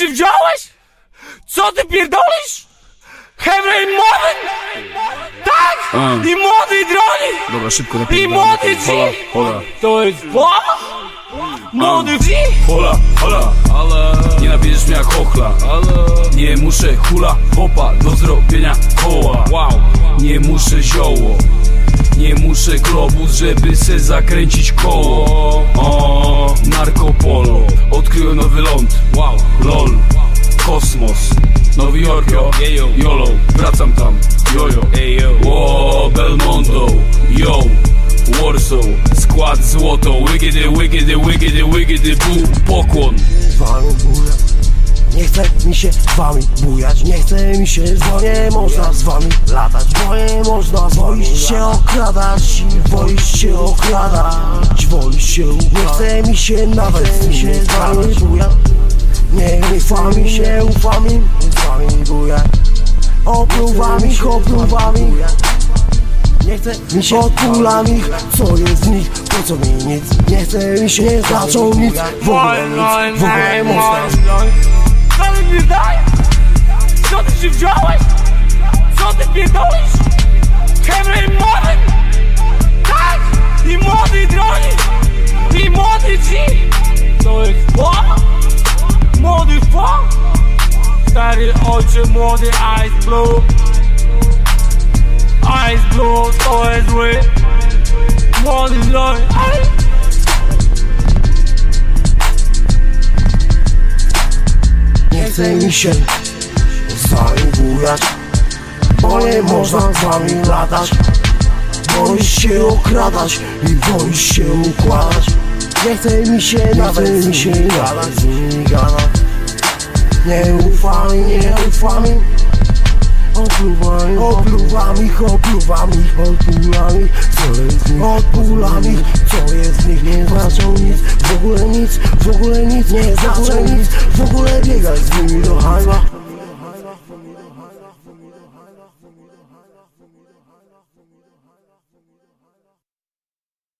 się wziąłeś? Co ty pierdolisz? Henry młody! Tak! A. I młody droni! Dobra, szybko I napierdalamy. młody Hola, ci! hola, To jest bo? Młody ci! hola, hola Nie nabierzesz mnie jak chochla Nie muszę hula hopa do zrobienia koła Nie muszę zioło Nie muszę globus, żeby se zakręcić koło o, Narco Polo Odkryłem nowy ląd Wow, lol Kosmos Nowy Jork, yo, YOLO Wracam tam, jojo Ło, Belmondo, yo Warsaw, skład złoto Wygedy, wygedy, wygedy, wygedy, bu, pokłon z wami bujać Nie chce mi się z wami bujać Nie chce mi się z wami, nie można z wami latać. Bo nie można Wolisz się okradać i wolisz się okradać Wolisz się Nie chce mi się nawet mi się z wami bujać. Nie ufa mi się, ufa mi z wami bujać Opluwam ich, opluwam ich nie chce mi się odpulam ich, co jest w nich, po co mi nic. Nie chce mi się, nie znaczą nic, w ogóle nic, w ogóle nie można pierdolisz? Henry młody! Tak! I młody droni! I młody ci! To jest bo? Młody fo? Stary oczy, młody ice blue Ice blue to jest zły Młody droni Nie chce mi się z Bo nie można z wami latać. Boisz się okradać i boisz się układać. Nie chce mi się nawet mi się gadać z nimi gadać. Nie ufam nie ufam im. Opluwam ich, opluwam ich, opluwam ich, opluwam ich. Co jest w nich, odpulam ich, co jest w nich? Nie znaczą nic, w ogóle nic, w ogóle nic. Nie znaczą nic, w ogóle biegać z nimi do hajma Haylah, Haylah, Haylah, Haylah, Haylah, Haylah, Haylah,